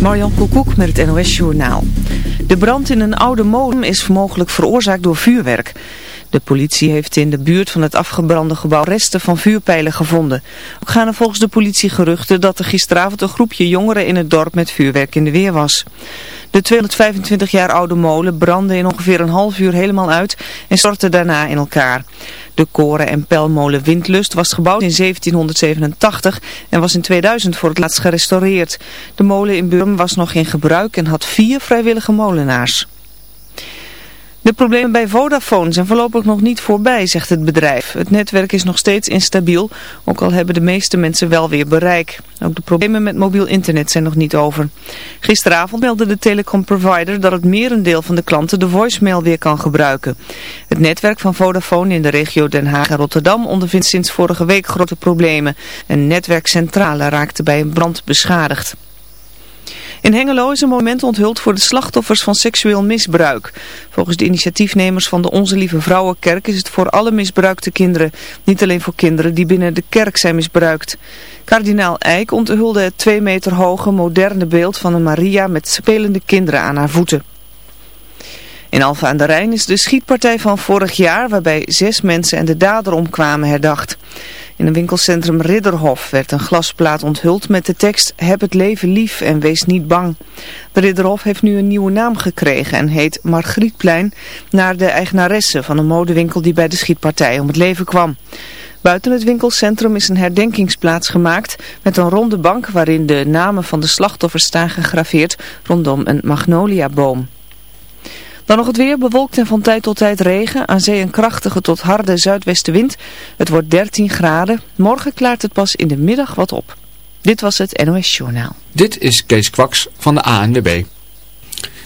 Marjan Koekoek met het NOS Journaal. De brand in een oude molen is mogelijk veroorzaakt door vuurwerk. De politie heeft in de buurt van het afgebrande gebouw resten van vuurpijlen gevonden. Ook gaan er volgens de politie geruchten dat er gisteravond een groepje jongeren in het dorp met vuurwerk in de weer was. De 225 jaar oude molen brandde in ongeveer een half uur helemaal uit en stortte daarna in elkaar. De koren- en pelmolen Windlust was gebouwd in 1787 en was in 2000 voor het laatst gerestaureerd. De molen in Burm was nog in gebruik en had vier vrijwillige molenaars. De problemen bij Vodafone zijn voorlopig nog niet voorbij, zegt het bedrijf. Het netwerk is nog steeds instabiel, ook al hebben de meeste mensen wel weer bereik. Ook de problemen met mobiel internet zijn nog niet over. Gisteravond meldde de telecomprovider dat het merendeel van de klanten de voicemail weer kan gebruiken. Het netwerk van Vodafone in de regio Den Haag en Rotterdam ondervindt sinds vorige week grote problemen. Een netwerkcentrale raakte bij een brand beschadigd. In Hengelo is een moment onthuld voor de slachtoffers van seksueel misbruik. Volgens de initiatiefnemers van de Onze Lieve Vrouwenkerk is het voor alle misbruikte kinderen. Niet alleen voor kinderen die binnen de kerk zijn misbruikt. Kardinaal Eijk onthulde het twee meter hoge moderne beeld van een Maria met spelende kinderen aan haar voeten. In Alfa aan de Rijn is de schietpartij van vorig jaar waarbij zes mensen en de dader omkwamen herdacht. In een winkelcentrum Ridderhof werd een glasplaat onthuld met de tekst Heb het leven lief en wees niet bang. De Ridderhof heeft nu een nieuwe naam gekregen en heet Margrietplein naar de eigenaresse van een modewinkel die bij de schietpartij om het leven kwam. Buiten het winkelcentrum is een herdenkingsplaats gemaakt met een ronde bank waarin de namen van de slachtoffers staan gegraveerd rondom een magnoliaboom. Dan nog het weer, bewolkt en van tijd tot tijd regen. Aan zee een krachtige tot harde zuidwestenwind. Het wordt 13 graden. Morgen klaart het pas in de middag wat op. Dit was het NOS Journaal. Dit is Kees Kwaks van de ANWB.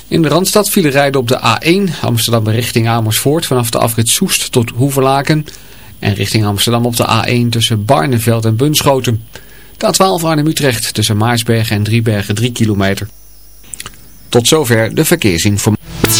In de Randstad vielen rijden op de A1 Amsterdam richting Amersfoort vanaf de afrit Soest tot Hoevelaken. En richting Amsterdam op de A1 tussen Barneveld en Bunschoten. De A12 Arnhem-Utrecht tussen Maarsbergen en Driebergen 3 kilometer. Tot zover de verkeersinformatie.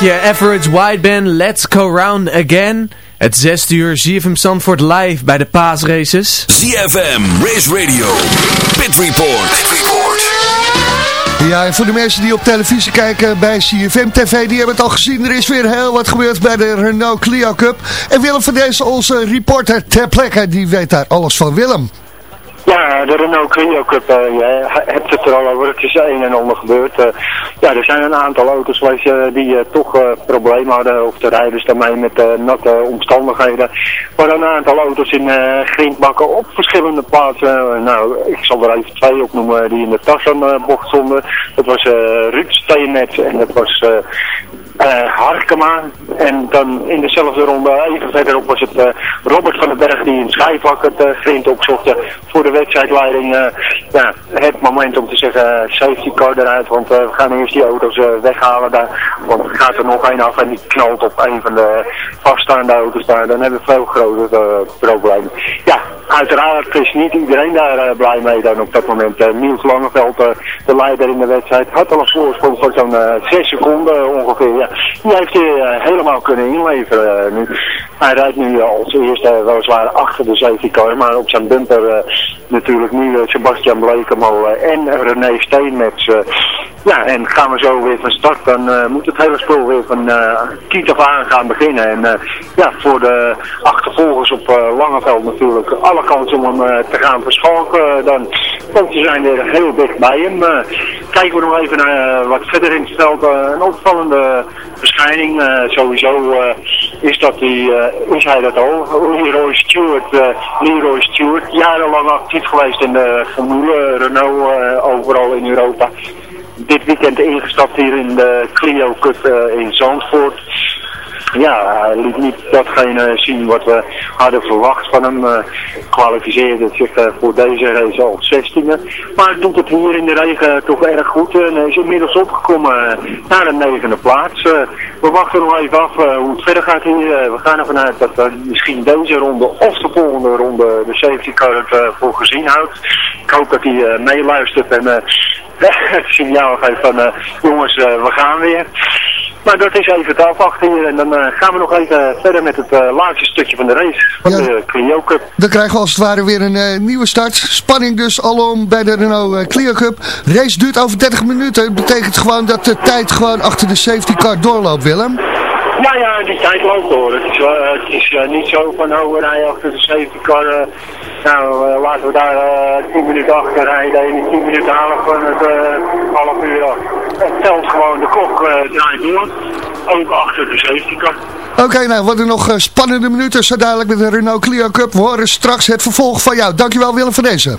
Liedje. Average White Band, Let's Go Round Again. Het 6 uur ZFM Zandvoort live bij de paasraces. ZFM, Race Radio, Pit Report. Pit Report. Ja, en voor de mensen die op televisie kijken bij CFM TV, die hebben het al gezien. Er is weer heel wat gebeurd bij de Renault Clio Cup. En Willem van deze, onze reporter ter plekke, die weet daar alles van. Willem. Ja, de Renault Clio Cup, eh, je hebt het er al over, het is een en ander gebeurd. Eh, ja, er zijn een aantal auto's eh, die toch problemen hadden, of de rijders daarmee met natte omstandigheden. Maar een aantal auto's in grindbakken op verschillende plaatsen. Nou, ik zal er even twee opnoemen die in de Tassan-bocht stonden. Dat was Ruud Steennet en dat was... eh Harkema. En dan in dezelfde ronde, even verderop, was het eh, Robert van den Berg die in Schijfvak het uh, grind opzocht voor de wedstrijdleiding. ja, het moment om te zeggen, safety car eruit, want we gaan eerst die auto's weghalen daar. Want gaat er nog één af en die knalt op een van de vaststaande auto's daar. Dan hebben we veel grotere problemen. Ja, uiteraard is niet iedereen daar blij mee dan op dat moment. Niels Langeveld, de leider in de wedstrijd, had al een voorsprong van zo'n eh, 6 seconden ongeveer. Ja. Die heeft hij eh, helemaal kunnen inleveren eh, nu. Hij rijdt nu eh, als eerste weliswaar achter de safety car, maar op zijn bumper eh, natuurlijk nu eh, Sebastian Blekemo eh, en René Steenmets. ja, en gaan we zo weer van start, dan moet het hele spul weer van kiet af aan gaan beginnen. En ja, voor de achtervolgers op Langeveld natuurlijk alle kans om hem te gaan verschalken dan. Want ze zijn er heel dicht bij hem. Kijken we nog even naar wat verder in het veld. een opvallende verschijning. sowieso is, dat die, eh, is hij dat al. Leroy Stewart. eh, Leroy Stewart, jarenlang actief geweest in de Formule Renault eh, overal in Europa dit weekend ingestapt hier in de Clio Cup eh, in Zandvoort. Ja, hij liet niet datgene zien wat we hadden verwacht van hem. eh kwalificeerde zich eh, voor deze race al 16e. Maar doet het hier in de regen toch erg goed. En is inmiddels opgekomen eh, naar de negende plaats. We wachten nog even af hoe het verder gaat hier. We gaan ervan uit dat misschien deze ronde of de volgende ronde de safety car het voor gezien houdt. Ik hoop dat hij meeluistert en het signaal geeft van jongens, we gaan weer. Maar dat is even te afwachten hier en dan eh, gaan we nog even verder met het eh, laatste stukje van de race van Ja. de Clio Cup. Dan krijgen we als het ware weer een eh, nieuwe start. Spanning dus alom bij de Renault eh, Clio Cup. Race duurt over 30 minuten. Dat betekent gewoon dat de tijd gewoon achter de safety car doorloopt, Willem. Nou ja, die tijd loopt door. Het is, eh, niet zo van, oh, rijden achter de zeven kan. Nou, eh, laten we daar eh, tien minuten achter rijden en tien minuten halen van het half uur af. Het telt gewoon, de klok draait door. Ook achter de safety car. Oké, nou wat er nog spannende minuten zo dadelijk met de Renault Clio Cup. We horen straks het vervolg van jou. Dankjewel Willem van deze.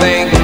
think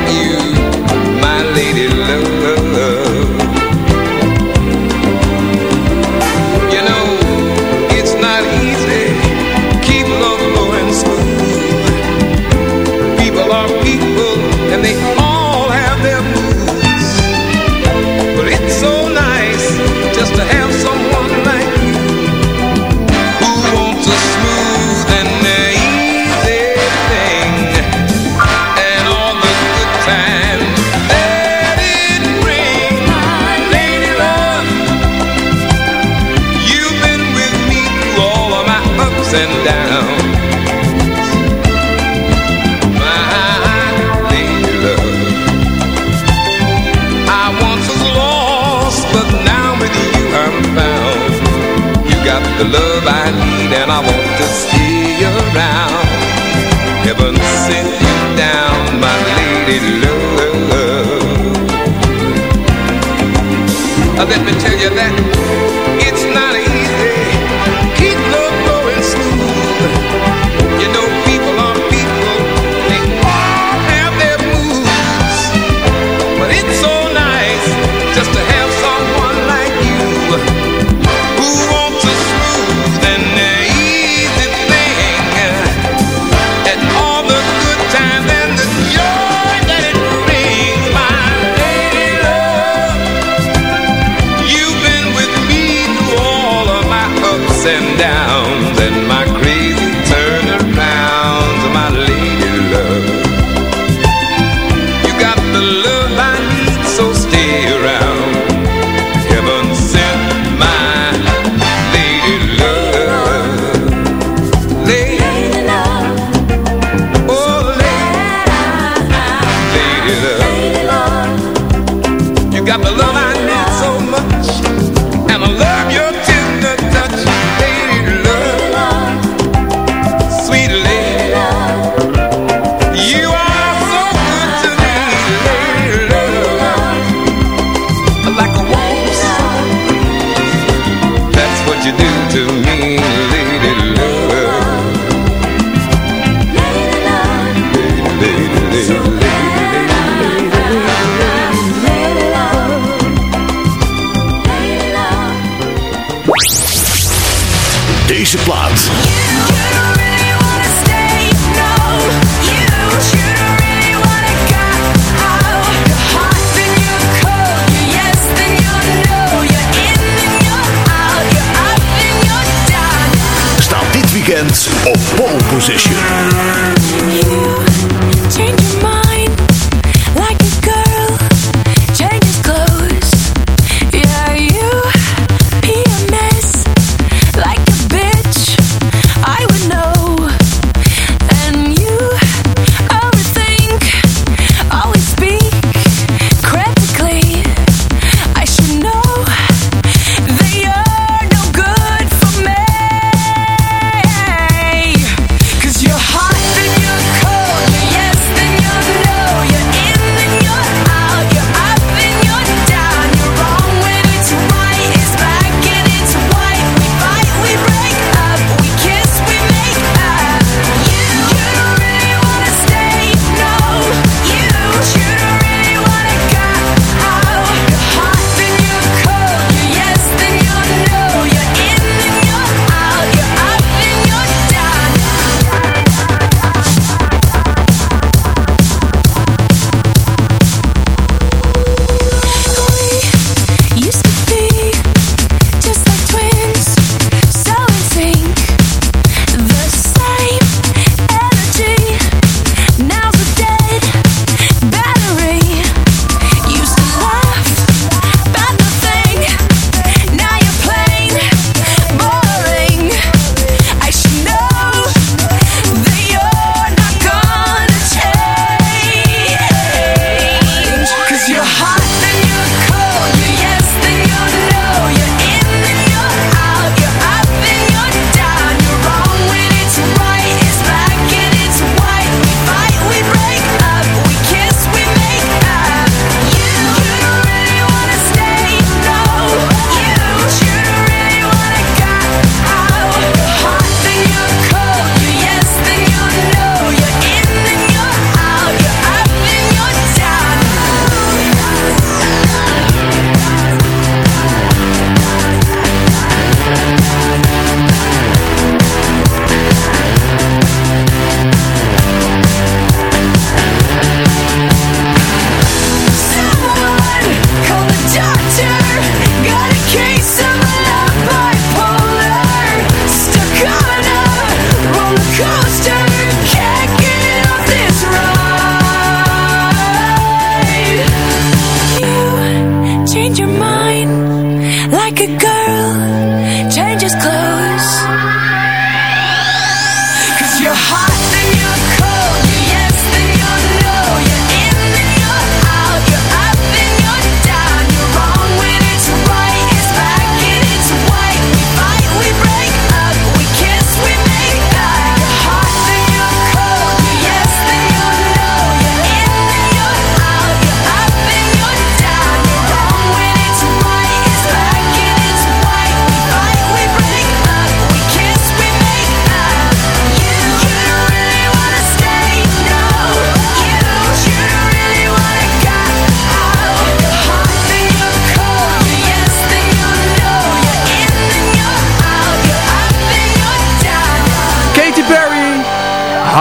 the love I need and I want to stay around. Heaven sent you down, my lady love. Let me tell you that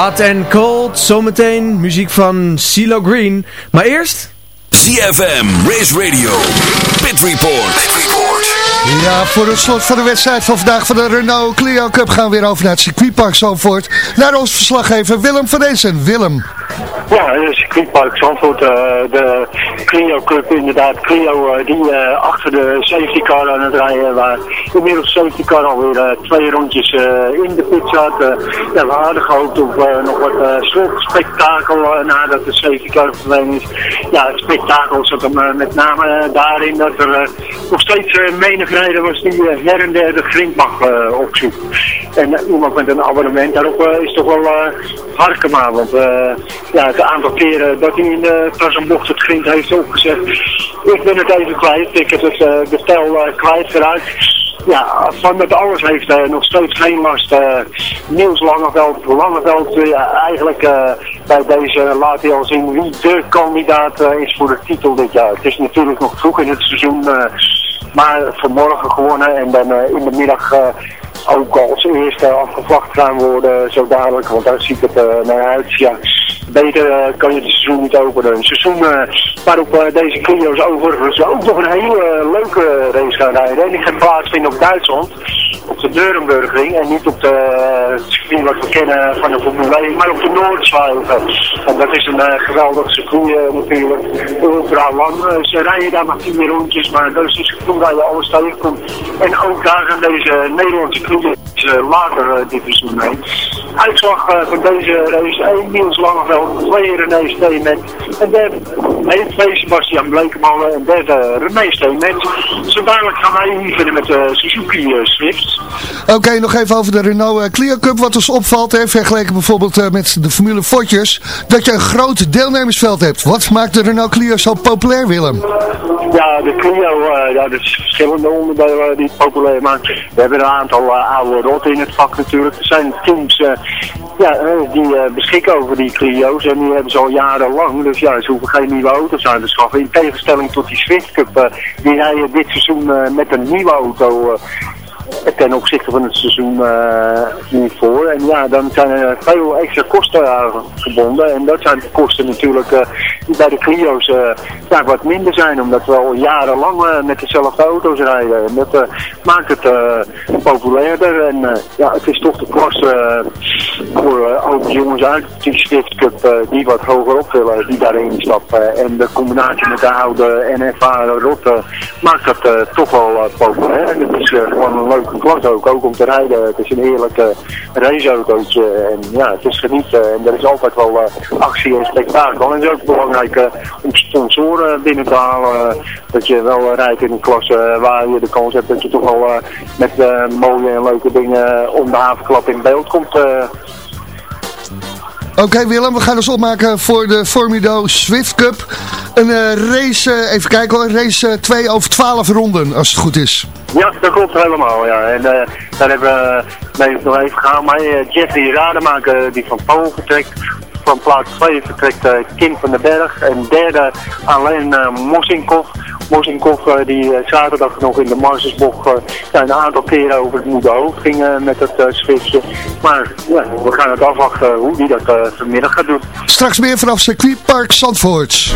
Hot and Cold, zometeen muziek van CeeLo Green. Maar eerst... CFM, Race Radio, Pit. Pit Report. Ja, voor het slot van de wedstrijd van vandaag van de Renault Clio Cup gaan we weer over naar het circuitpark Zandvoort. Naar ons verslaggever Willem van Dezen. Willem. Ja, het circuitpark Zandvoort, eh, de Clio Cup inderdaad. Clio eh, die eh, achter de safety car aan het rijden, waar inmiddels de safety car alweer twee rondjes in de pit zat. Ja, we hadden gehoopt op nog wat spektakel nadat de safety car verdwenen is. Ja, het spektakel zat hem met name daarin dat er nog steeds uh, was die eh, her en der de grindbak eh, opzoekt. En eh, iemand met een abonnement daarop is toch wel Harkema, want ja, het aantal keren dat hij in de bocht het grind heeft opgezet. Ik ben het even kwijt, ik heb het uh, de tel uh, kwijtgeraakt. Ja, van met alles heeft nog steeds geen last. Uh, Niels Langeveld, Langeveld uh, eigenlijk bij deze laat hij al zien wie de kandidaat is voor de titel dit jaar. Het is natuurlijk nog vroeg in het seizoen, maar vanmorgen gewonnen en dan uh, in de middag uh, ook als eerste afgevlacht gaan worden zo dadelijk, want daar ziet het uh, naar uit. Ja, beter kan je het seizoen niet openen. Een seizoen uh, waarop deze Clio's overigens ook nog een hele leuke race gaan rijden. En die gaat plaatsvinden op Duitsland, op de Nurembergring en niet op de uh, circuit wat we kennen van de Formule 1, maar op de Noordzwijven. En dat is een geweldig circuit natuurlijk, ultra lang. ze rijden daar maar vier rondjes, maar dat is een circuit waar je alles tegenkomt. En ook daar gaan deze Nederlandse Clio's later dit seizoen mee. Uitslag van deze race, 1 Niels Langeveld, 2 René Steenmet, en derde 1 2 Sebastian Blekemolen en derde René Steenmet. Zo dadelijk gaan wij hier met de Suzuki Swift. Oké, okay, nog even over de Renault Clio Cup. Wat ons opvalt, hè, vergeleken bijvoorbeeld met de Formule Fortjes, dat je een groot deelnemersveld hebt. Wat maakt de Renault Clio zo populair, Willem? Ja, de Clio, ja, er zijn verschillende onderdelen die het populair maken. We hebben een aantal oude in het vak natuurlijk. Er zijn teams uh, ja, die beschikken over die Clio's en die hebben ze al jarenlang. Dus ja, ze hoeven geen nieuwe auto's aan te schaffen. In tegenstelling tot die Swift Cup, die rijden dit seizoen met een nieuwe auto ten opzichte van het seizoen hiervoor. En ja, dan zijn er veel extra kosten aan verbonden. En dat zijn de kosten natuurlijk uh, die bij de Clio's ja, wat minder zijn. Omdat we al jarenlang met dezelfde auto's rijden. En dat maakt het populairder. En ja, het is toch de klasse voor ook jongens uit die Swift Cup die wat hoger op willen, die daarin stappen. En de combinatie met de oude NFA Rotte maakt dat toch wel populair. En gewoon leuke klas ook, om te rijden. Het is een heerlijke raceautootje en ja, het is genieten en er is altijd wel uh, actie en spektakel. En het is ook belangrijk uh, om sponsoren binnen te halen, dat je wel rijdt in een klasse waar je de kans hebt dat je toch wel met mooie en leuke dingen om de havenklap in beeld komt. Oké Willem, we gaan ons opmaken voor de Formido Swift Cup. Een race, even kijken hoor, race 2 uh, over 12 ronden, als het goed is. Ja, dat klopt helemaal, ja. En uh, daar hebben we nog even gegaan. Maar Jeffrey Rademaker, die van Polen vertrekt. Van plaats 2 vertrekt Kim van den Berg. En derde alleen Mosinkov. Mosinkov uh, die uh, zaterdag nog in de Marsesbocht uh, een aantal keren over het moede hoofd ging met het uh. Maar ja, we gaan het afwachten hoe die dat vanmiddag gaat doen. Straks meer vanaf circuitpark Zandvoort.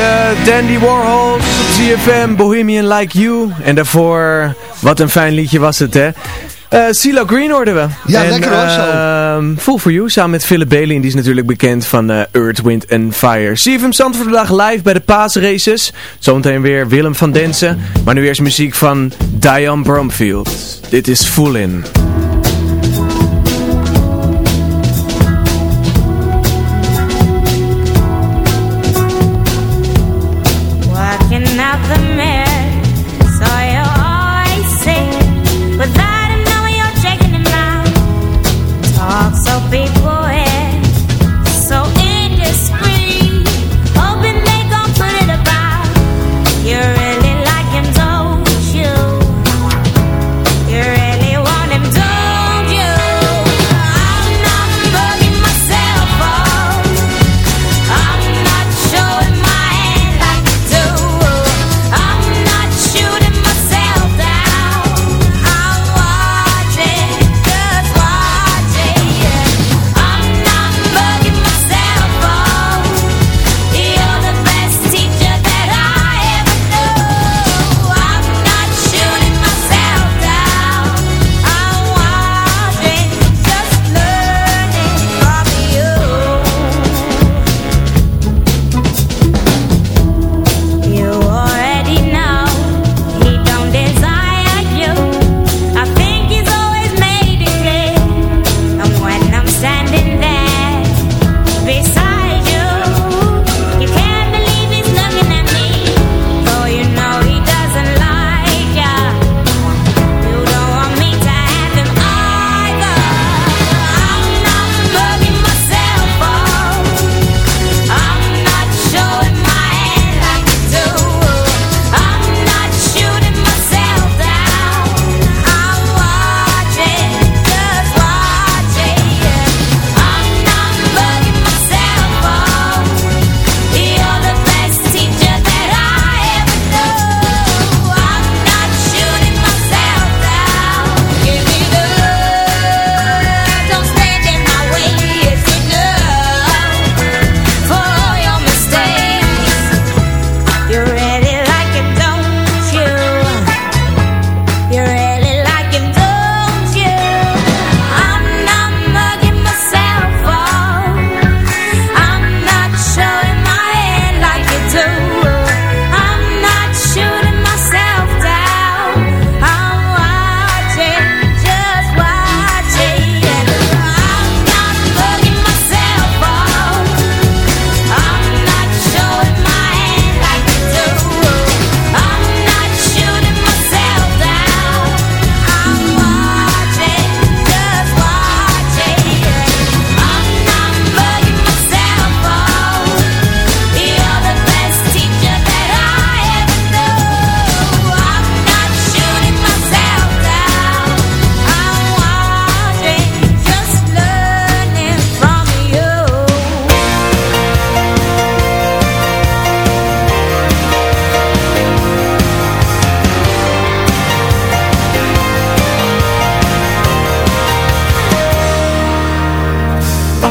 De Dandy Warhols CFM, Bohemian Like You. En daarvoor, wat een fijn liedje was het hè. Uh, Green hoorden we. Ja, en, lekker hoor zo. Ehm, Full For You, samen met Philip Bailey. En die is natuurlijk bekend van eh, Earth, Wind and Fire. CFM stand voor de dag live bij de paasraces. Zometeen weer Willem van Densen. Maar nu eerst muziek van Diane Bromfield. Dit is Full In.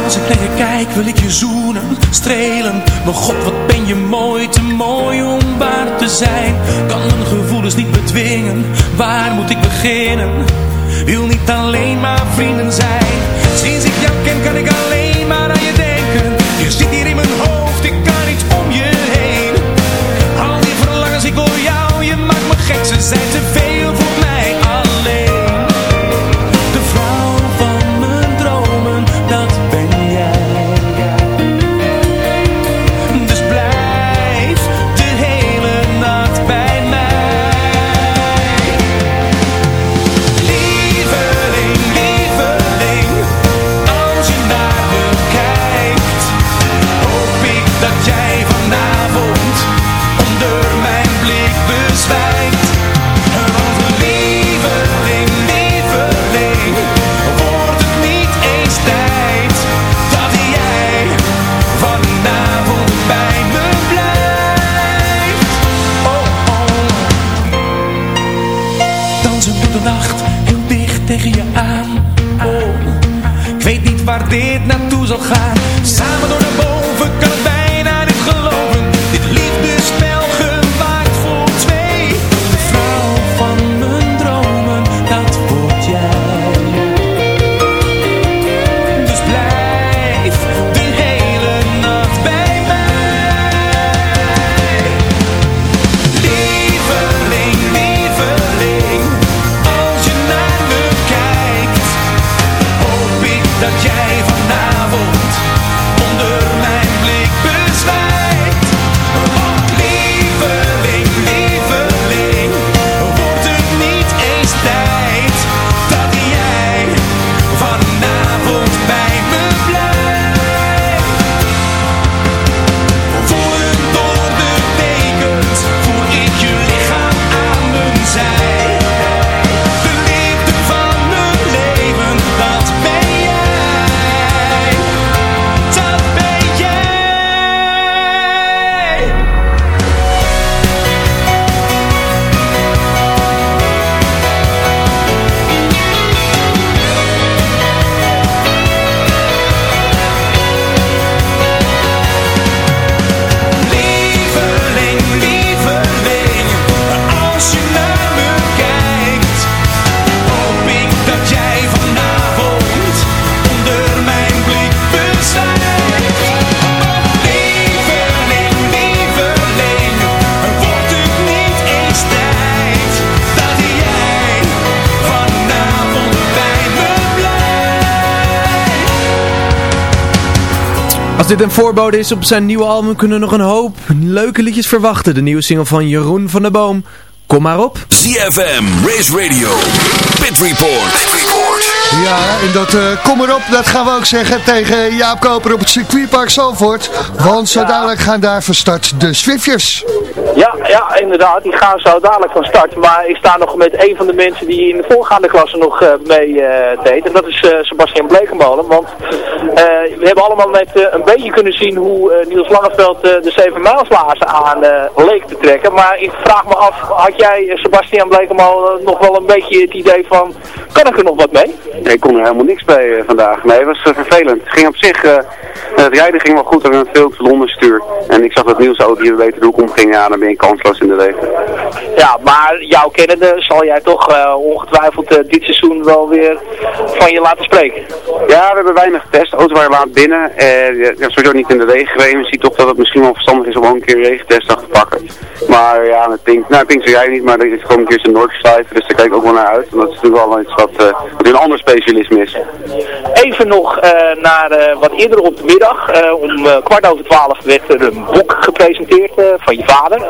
Als ik kijk wil ik je zoenen, strelen. Maar god wat ben je mooi, te mooi om waar te zijn. Kan mijn gevoelens niet bedwingen, waar moet ik beginnen? Wil niet alleen maar vrienden zijn. Sinds ik jou ken kan ik alleen maar dit een voorbode is op zijn nieuwe album kunnen we nog een hoop leuke liedjes verwachten. De nieuwe single van Jeroen van der Boom. Kom maar op. ZFM, Race Radio, Pit Report. Pit Report. Ja, en dat eh, kom erop, dat gaan we ook zeggen tegen Jaap Koper op het circuitpark Zalvoort. Want zo dadelijk gaan daar van start de Swiftjes. Ja, ja, inderdaad. Die gaan zo dadelijk van start. Maar ik sta nog met een van de mensen die in de voorgaande klasse nog eh, mee eh, deed. En dat is eh, Sebastian Blekenmolen. Want we hebben allemaal net eh, een beetje kunnen zien hoe eh, Niels Langeveld eh, de 7 mijlslaarzen aan eh, leek te trekken. Maar ik vraag me af, had jij eh, Sebastian Blekenmolen nog wel een beetje het idee van, kan ik er nog wat mee? Nee, ik kon er helemaal niks bij eh, vandaag. Nee, het was eh, vervelend. Het ging op zich, eh, het rijden ging wel goed, we hebben een veel te Londen stuur. En ik zag dat Niels auto hier weten de hoek omging, ja, dan ben je kansloos in de regen. Ja, maar jouw kennende zal jij toch eh, ongetwijfeld eh, dit seizoen wel weer van je laten spreken. Ja, we hebben weinig getest. Auto's waren laat binnen. En ja, sowieso niet in de regen gereden. Je ziet toch dat het misschien wel verstandig is om ook een keer een regentest te pakken. Maar ja, met Pink, nou Pink zei jij niet, maar er is gewoon een keer zijn. Dus daar kijk ik ook wel naar uit. Want dat is natuurlijk wel iets wat, wat een ander specialisme is. Even nog eh, naar wat eerder op de middag. Om kwart over twaalf werd er een boek gepresenteerd van je vader.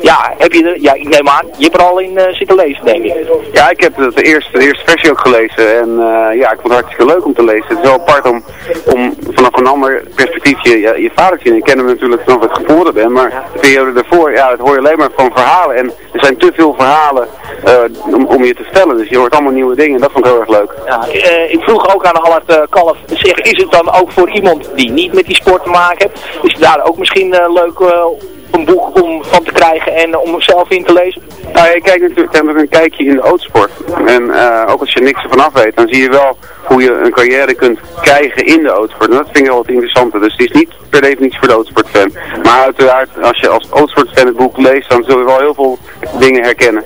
Ja, heb je er, ja, ik neem aan, je hebt er al in zitten lezen, denk ik. Ja, ik heb de, de eerste, de eerste versie ook gelezen en ja, ik vond het hartstikke leuk om te lezen. Het is wel apart om, om vanaf een ander perspectief je, je, je vader te zien. Ik ken hem natuurlijk vanaf ik geboren ben, maar de periode daarvoor, ja, dat hoor je alleen maar van verhalen. En er zijn te veel verhalen eh, om, om je te vertellen, dus je hoort allemaal nieuwe dingen en dat vond ik heel erg leuk. Ja, eh, ik vroeg ook aan Allard eh, Kalf, zeg, is het dan ook voor iemand die niet met die sport te maken heeft, is het daar ook misschien eh, leuk eh, een boek om van te krijgen en eh, om zelf in te lezen? Nou, je kijkt natuurlijk heb een kijkje in de autosport. En eh, ook als je niks ervan af weet, dan zie je wel hoe je een carrière kunt krijgen in de autosport. En dat vind ik wel wat interessanter. Dus het is niet per definitie voor de autosportfan. Maar uiteraard, als je als autosportfan het boek leest, dan zul je wel heel veel dingen herkennen.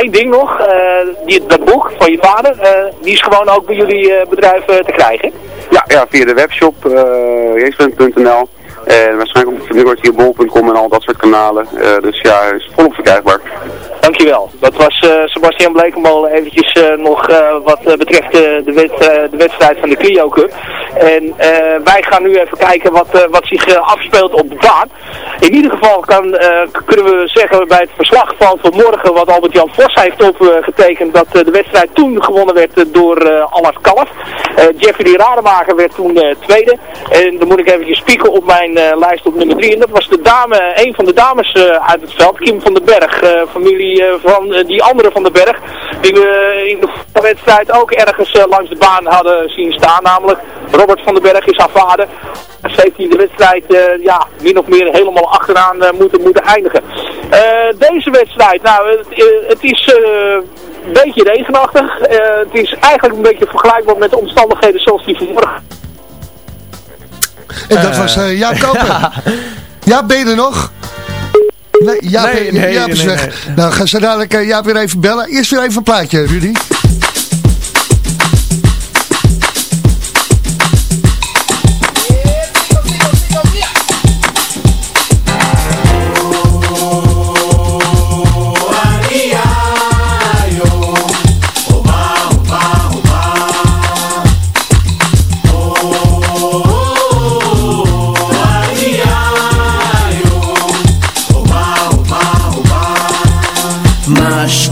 Eén ding nog, eh, die, dat boek van je vader, eh, die is gewoon ook bij jullie eh, bedrijf eh, te krijgen? Ja, ja via de webshop, uh. En waarschijnlijk op nieuwsbol.com en al dat soort kanalen. Eh, dus ja, is volop verkrijgbaar. Dankjewel. Dat was eh, Sebastian Blekenmolen eventjes eh, nog eh, wat betreft de, de wedstrijd van de Clio Cup. En wij gaan nu even kijken wat, wat zich afspeelt op de baan. In ieder geval kan, kunnen we zeggen bij het verslag van vanmorgen wat Albert-Jan Vos heeft opgetekend dat de wedstrijd toen gewonnen werd door Allard Kalf. Jeffrey Rademaker werd toen tweede. En dan moet ik eventjes spieken op mijn lijst op nummer 3. En dat was de dame, een van de dames uit het veld, Kim van den Berg. familie eh, van eh, die andere van den Berg. Die we in de wedstrijd ook ergens eh, langs de baan hadden zien staan. Namelijk Robert van den Berg is haar vader. Ze heeft hij de wedstrijd eh, ja, min of meer helemaal achteraan moeten, moeten eindigen. Eh, deze wedstrijd, nou het, het is eh, een beetje regenachtig. Eh, het is eigenlijk een beetje vergelijkbaar met de omstandigheden zoals die vanmorgen. En dat was Jaap Koper. Ja, ben je er nog? Nee, Jaap, Nee, nee, Jaap is weg. Nou, gaan ze dadelijk eh, Jaap weer even bellen. Eerst weer even een plaatje, Rudy.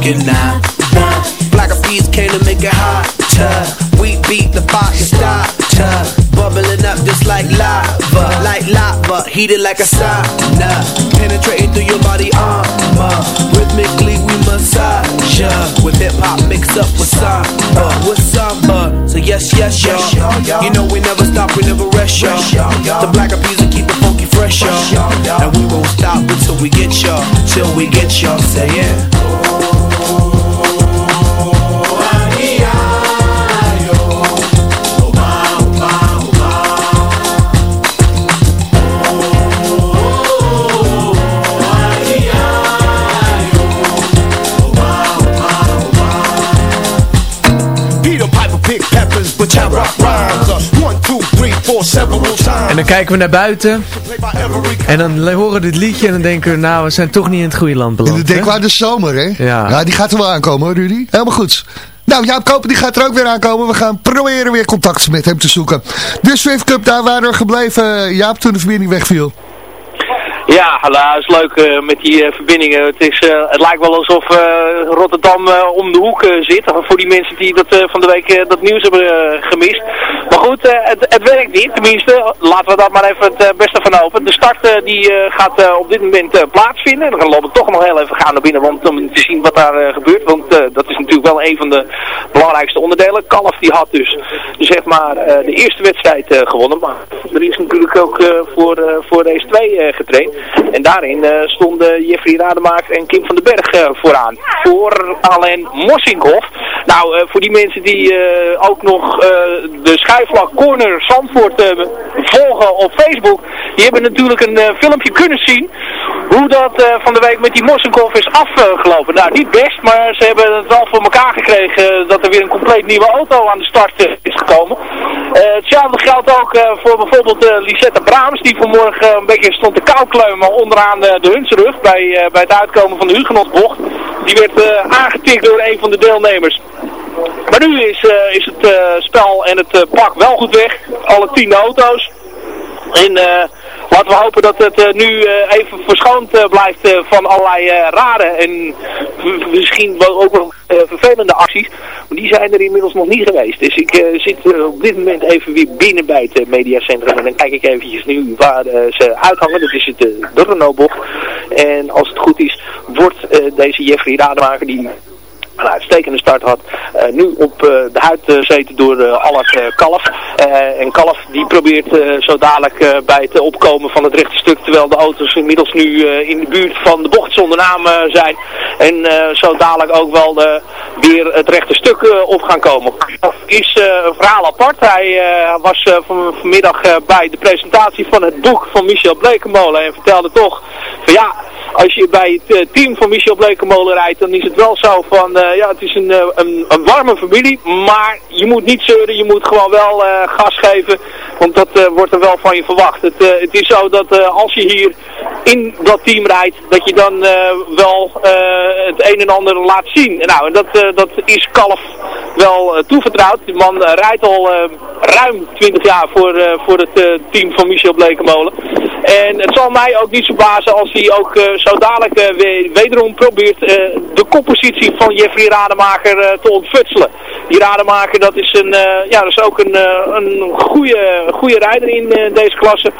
you're not one. Block of came to make it hot. We beat the fire Stop Bubbling up just like lava, like lava, heated like a sauna. Penetrating through your body armor. Rhythmically we massage ya. With hip hop mixed up with samba, with samba. So yes, yes, y'all. You know we never stop, we never rest, y'all. The black of beats will keep the funky fresh, y'all. And we won't stop until we get ya, till we get ya. Say yeah. En dan kijken we naar buiten. En dan horen we dit liedje en dan denken we, nou, we zijn toch niet in het goede land En beland. dan denken we hè? aan de zomer, hè? Ja. die gaat er wel aankomen, hoor, Rudy. Helemaal goed. Nou, Jaap Koper die gaat er ook weer aankomen. We gaan proberen weer contact met hem te zoeken. De Swift Cup, daar waren we gebleven, Jaap, toen de verbinding wegviel. Ja, is leuk eh, met die eh, verbindingen. Het, is, eh, het lijkt wel alsof Rotterdam om de hoek zit. Voor die mensen die dat, van de week dat nieuws hebben gemist. Maar goed, het, het werkt niet. Tenminste, laten we daar maar even het beste van hopen. De start die gaat op dit moment plaatsvinden. En dan loop ik toch nog heel even gaan naar binnen want, om te zien wat daar gebeurt. Want dat is natuurlijk wel een van de belangrijkste onderdelen. Kalf die had dus zeg maar de eerste wedstrijd gewonnen. Maar er is natuurlijk ook voor, voor 2 eh, getraind. En daarin eh, stonden Jeffrey Rademaker en Kim van den Berg eh, vooraan. Voor Alain Mossinkhoff. Nou, eh, voor die mensen die ook nog de Schijfvlak Corner Zandvoort volgen op Facebook. Die hebben natuurlijk een filmpje kunnen zien. Hoe dat van de week met die Mossinkhoff is afgelopen. Nou, niet best, maar ze hebben het wel voor elkaar gekregen dat er weer een compleet nieuwe auto aan de start is gekomen. Hetzelfde geldt ook voor bijvoorbeeld Lisette Braams, die vanmorgen een beetje stond te koudkleumen onderaan eh, de Hunsrug bij, eh, bij het uitkomen van de Hugenotbocht. Die werd eh, aangetikt door een van de deelnemers. Maar nu is, eh, is het eh, spel en het eh, pak wel goed weg. Alle tien auto's. En eh, laten we hopen dat het eh, nu eh, even verschoond eh, blijft van allerlei rare en misschien wel ook wel vervelende acties. Maar die zijn er inmiddels nog niet geweest. Dus ik zit op dit moment even weer binnen bij het mediacentrum. En dan kijk ik eventjes nu waar ze uithangen. Dat is het, Renault-bocht. En als het goed is, wordt deze Jeffrey Rademaker die een uitstekende start had. eh, nu op eh, de huid eh, zeten door uh, Allard eh, Kalf. Eh, en Kalf die probeert eh, zo dadelijk eh, bij het opkomen van het rechte stuk, terwijl de auto's inmiddels nu eh, in de buurt van de bocht zonder naam eh, zijn. En eh, zo dadelijk ook wel eh, weer het rechte stuk eh, op gaan komen. Kalf is eh, een verhaal apart. Hij eh, was eh, van, vanmiddag eh, bij de presentatie van het boek van Michel Blekemolen en vertelde toch van ja, als je bij het eh, team van Michel Blekemolen rijdt, dan is het wel zo van, eh, ja, het is een, eh, een, een warme familie, maar je moet niet zeuren, je moet gewoon wel eh, gas geven, want dat eh, wordt er wel van je verwacht. Het, eh, het is zo dat eh, als je hier in dat team rijdt, dat je dan eh, wel eh, het een en ander laat zien. Nou, en dat, eh, dat is Kalf wel eh, toevertrouwd. Die man eh, rijdt al eh, ruim 20 jaar voor, eh, voor het eh, team van Michel Blekemolen. En het zal mij ook niet verbazen als hij ook eh, zo dadelijk eh, wederom probeert eh, de koppositie van Jeffrey Rademaker eh, te ontfutselen. Die Rademaker dat is, een, eh, ja, dat is ook een, eh, een goede, goede rijder in deze klasse.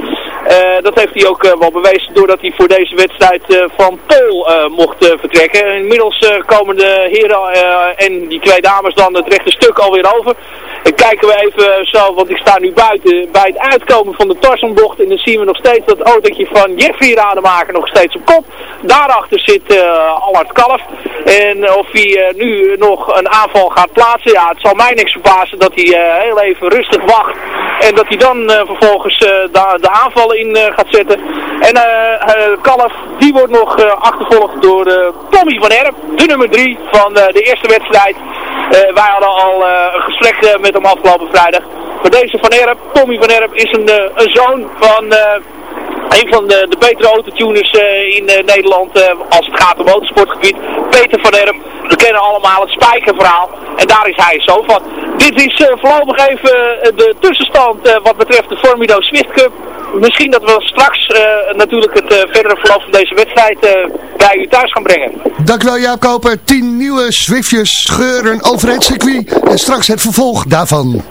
Dat heeft hij ook wel bewezen doordat hij voor deze wedstrijd van Pool mocht vertrekken. Inmiddels komen de heren en die twee dames dan het rechte stuk alweer over. En kijken we even zo, want ik sta nu buiten bij het uitkomen van de Tarzanbocht. En dan zien we nog steeds dat autootje van Jeffrey Rademaker nog steeds op kop. Daarachter zit uh, Allard Kalf. En of hij uh, nu nog een aanval gaat plaatsen, ja, het zal mij niks verbazen dat hij uh, heel even rustig wacht. En dat hij dan vervolgens de aanvallen in gaat zetten. En Kalf, die wordt nog achtervolgd door Tommy van Erp, de nummer 3 van de eerste wedstrijd. wij hadden al een gesprek met hem afgelopen vrijdag. Maar deze van Erp, Tommy van Erp, is een, een zoon van een van de, de betere autotuners eh, in eh, Nederland eh, als het gaat om motorsportgebied. Peter van Erm. We kennen allemaal het spijkerverhaal. En daar is hij zo van. Dit is voorlopig even de tussenstand wat betreft de Formido Swift Cup. Misschien dat we straks natuurlijk het verdere verloop van deze wedstrijd bij u thuis gaan brengen. Dankjewel Jaap Koper. Tien nieuwe Swiftjes scheuren over het circuit. En straks het vervolg daarvan.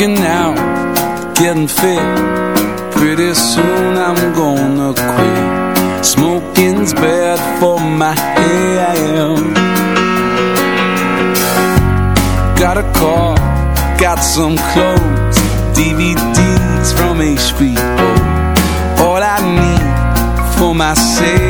working out, getting fit. Pretty soon I'm gonna quit. Smoking's bad for my health. Got a car, got some clothes, DVDs from HBO. All I need for myself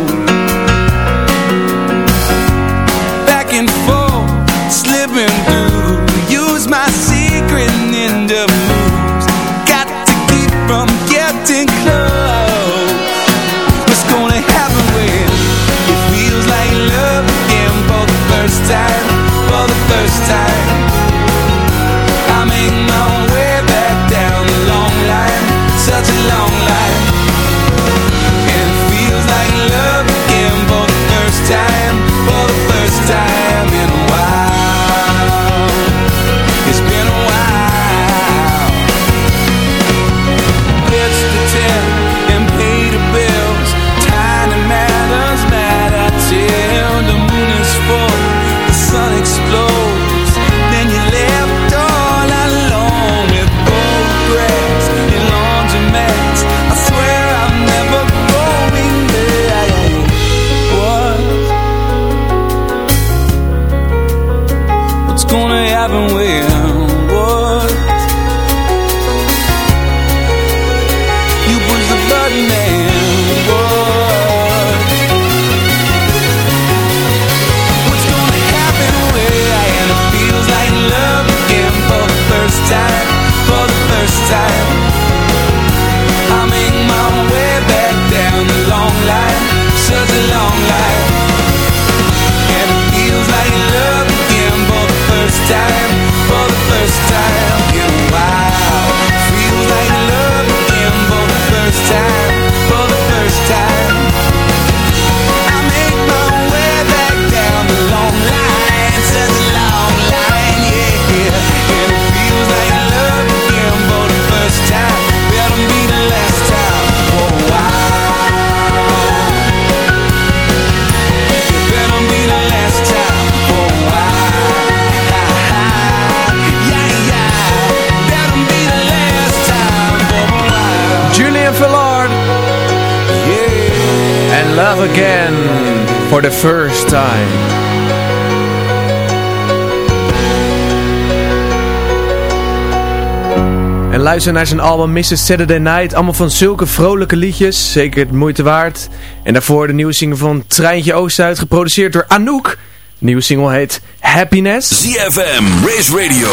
Luister naar zijn album Mrs. Saturday Night. Allemaal van zulke vrolijke liedjes. Zeker het moeite waard. En daarvoor de nieuwe single van Treintje Oost-Zuid. Geproduceerd door Anouk. De nieuwe single heet Happiness. ZFM, Race Radio,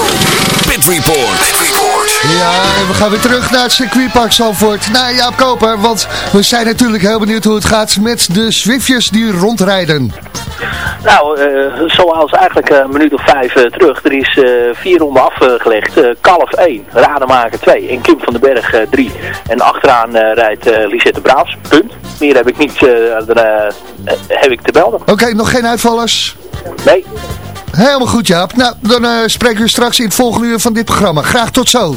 Pit Report. Pit Report. Ja, en we gaan weer terug naar het circuitpark Zandvoort. Naar Jaap Koper, want we zijn natuurlijk heel benieuwd hoe het gaat met de Zwiftjes die rondrijden. Nou, eh, zoals eigenlijk een minuut of vijf eh, terug. Er is eh, vier ronden afgelegd. Eh, Kalf 1, Rademaker 2 en Kim van den Berg 3. en achteraan eh, rijdt eh, Lisette Braams. Punt. Meer heb ik niet eh, eh, heb ik te melden. Oké, nog geen uitvallers? Nee. Helemaal goed Jaap. Nou, dan eh, spreken we straks in het volgende uur van dit programma. Graag tot zo.